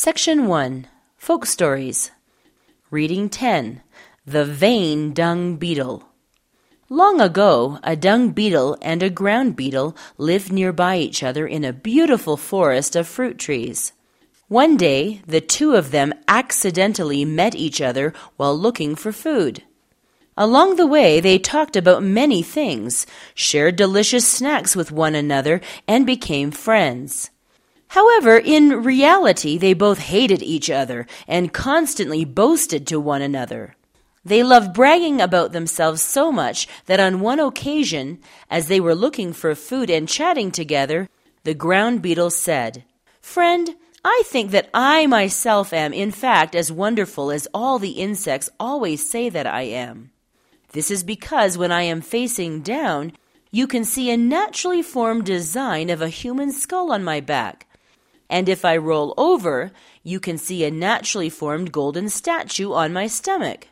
Section 1 Folk Stories. Reading 10 The Vain Dung Beetle. Long ago, a dung beetle and a ground beetle lived nearby each other in a beautiful forest of fruit trees. One day, the two of them accidentally met each other while looking for food. Along the way, they talked about many things, shared delicious snacks with one another, and became friends. However, in reality, they both hated each other and constantly boasted to one another. They loved bragging about themselves so much that on one occasion, as they were looking for food and chatting together, the ground beetle said, Friend, I think that I myself am, in fact, as wonderful as all the insects always say that I am. This is because when I am facing down, you can see a naturally formed design of a human skull on my back. And if I roll over, you can see a naturally formed golden statue on my stomach.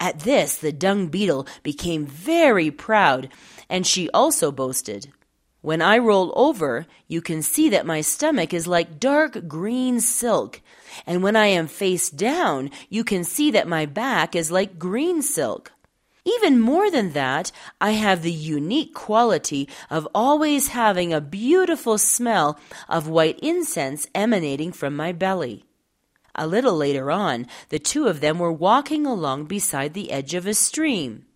At this, the dung beetle became very proud, and she also boasted. When I roll over, you can see that my stomach is like dark green silk, and when I am face down, you can see that my back is like green silk. Even more than that, I have the unique quality of always having a beautiful smell of white incense emanating from my belly. A little later on, the two of them were walking along beside the edge of a stream.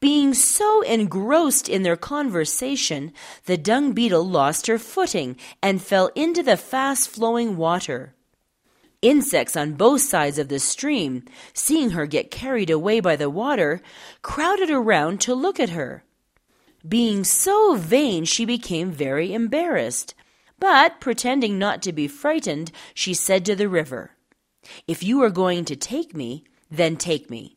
Being so engrossed in their conversation, the dung beetle lost her footing and fell into the fast flowing water. Insects on both sides of the stream, seeing her get carried away by the water, crowded around to look at her. Being so vain, she became very embarrassed. But, pretending not to be frightened, she said to the river, if you are going to take me, then take me.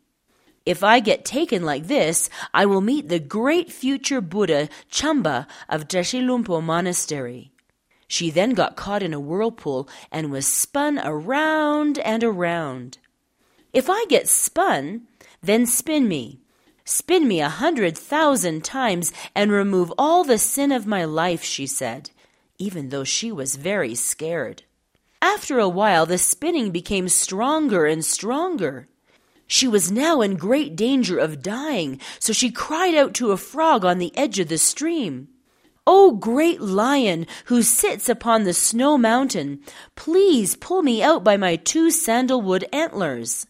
If I get taken like this, I will meet the great future Buddha Chamba of Trashilhumpo Monastery. She then got caught in a whirlpool and was spun around and around. If I get spun, then spin me. Spin me a hundred thousand times and remove all the sin of my life, she said, even though she was very scared. After a while, the spinning became stronger and stronger. She was now in great danger of dying, so she cried out to a frog on the edge of the stream. O great lion who sits upon the snow mountain, please pull me out by my two sandalwood antlers.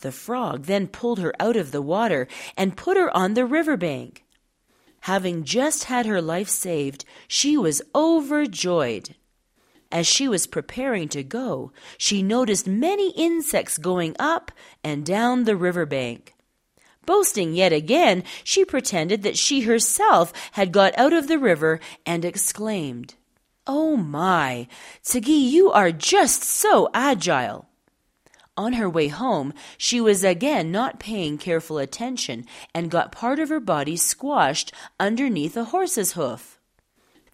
The frog then pulled her out of the water and put her on the river bank. Having just had her life saved, she was overjoyed. As she was preparing to go, she noticed many insects going up and down the river bank. Boasting yet again, she pretended that she herself had got out of the river and exclaimed, Oh my, Tsugi, you are just so agile. On her way home, she was again not paying careful attention and got part of her body squashed underneath a horse's hoof.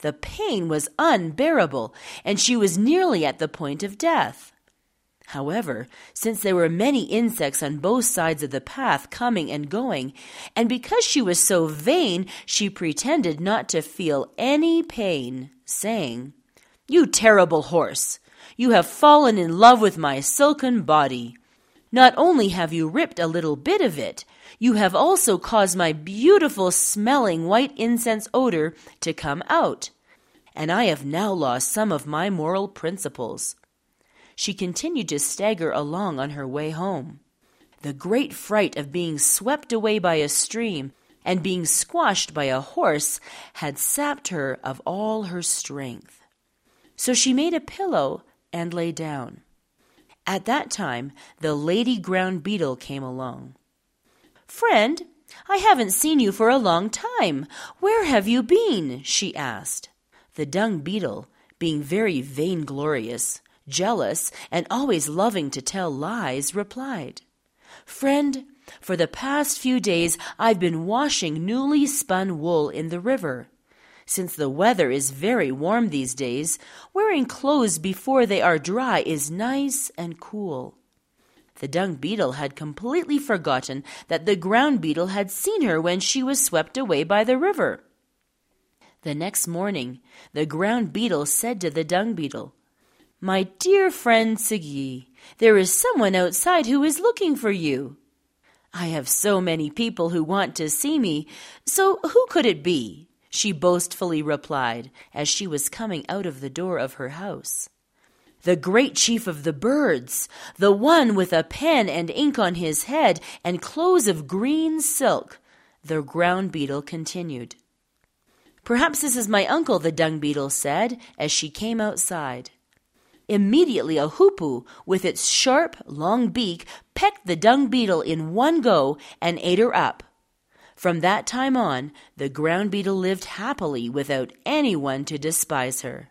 The pain was unbearable, and she was nearly at the point of death. However, since there were many insects on both sides of the path coming and going, and because she was so vain, she pretended not to feel any pain, saying, You terrible horse! You have fallen in love with my silken body. Not only have you ripped a little bit of it, you have also caused my beautiful smelling white incense odor to come out, and I have now lost some of my moral principles. She continued to stagger along on her way home. The great fright of being swept away by a stream and being squashed by a horse had sapped her of all her strength. So she made a pillow and lay down. At that time, the lady ground beetle came along. Friend, I haven't seen you for a long time. Where have you been? she asked. The dung beetle, being very vainglorious, jealous, and always loving to tell lies, replied, Friend, for the past few days I've been washing newly spun wool in the river. Since the weather is very warm these days, wearing clothes before they are dry is nice and cool. The dung beetle had completely forgotten that the ground beetle had seen her when she was swept away by the river. The next morning, the ground beetle said to the dung beetle, My dear friend Siggy, there is someone outside who is looking for you. I have so many people who want to see me, so who could it be? she boastfully replied as she was coming out of the door of her house. The great chief of the birds, the one with a pen and ink on his head and clothes of green silk, the ground beetle continued. Perhaps this is my uncle, the dung beetle said as she came outside. Immediately a hoopoe, with its sharp, long beak, pecked the dung beetle in one go and ate her up. From that time on, the ground beetle lived happily without anyone to despise her.